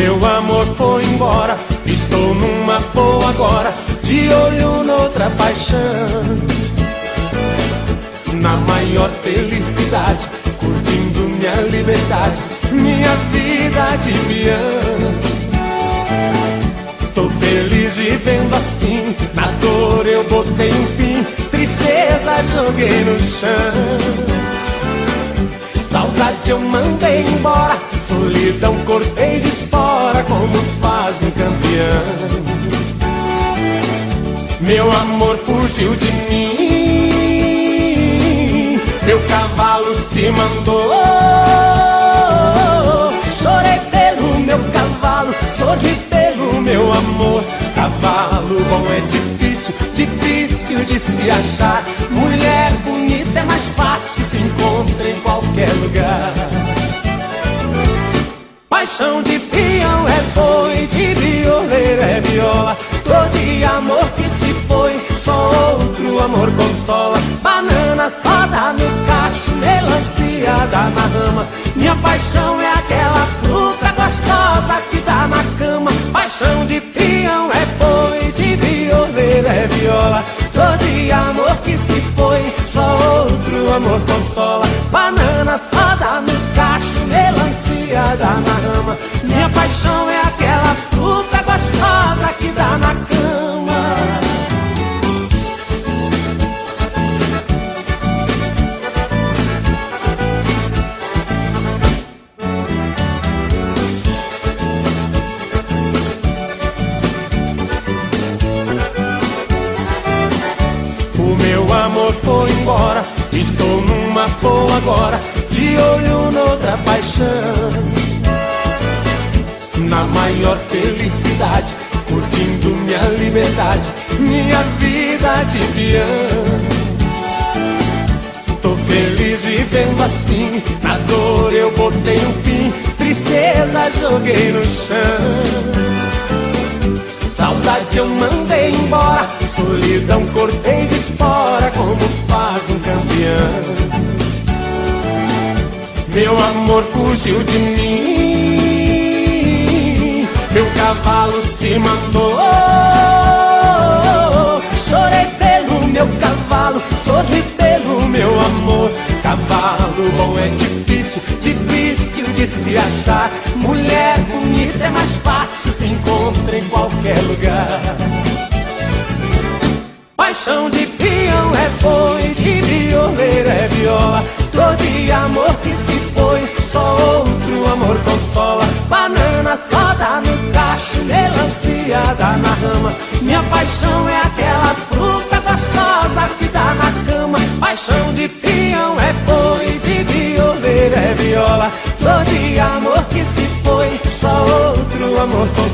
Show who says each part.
Speaker 1: meu amor foi embora. Estou numa boa agora, de olho noutra paixão. Na maior felicidade, curtindo minha liberdade, minha vida de piano. Tô feliz vivendo assim, na dor eu botei um fim, tristeza joguei no chão. Eu mandei embora, solidão cortei de espora, como faz um campeão. Meu amor fugiu de mim, meu cavalo se mandou. Chorei pelo meu cavalo, sorri pelo meu amor. Cavalo bom é difícil, difícil de se achar. Mulher bonita consola. Banana só dá no cacho, melancia dá na rama. Minha paixão é aquela fruta gostosa que dá na cama. Paixão de peão é boi, de violeiro é viola. Dor de amor que se foi, só outro amor consola. Banana só dá no cacho, melancia dá na rama. Minha paixão é aquela amor foi embora, estou numa boa agora, de olho noutra paixão. Na maior felicidade, curtindo minha liberdade, minha vida de piano. Tô feliz vivendo assim, na dor eu botei um fim, tristeza joguei no chão. Saudade eu mandei embora, solidão cortei de espora, como faz um campeão. Meu amor fugiu de mim, meu cavalo se mandou. Cavalo bom é difícil, difícil de se achar. Mulher bonita é mais fácil, se encontra em qualquer lugar. Paixão de peão é boi, de violeiro é viola. De amor que se foi, só outro amor consola. Banana só dá no cacho, melancia dá na rama. Minha paixão é aquela Paixão de peão é boi, de violeiro é viola. Dor de amor que se foi, só outro amor só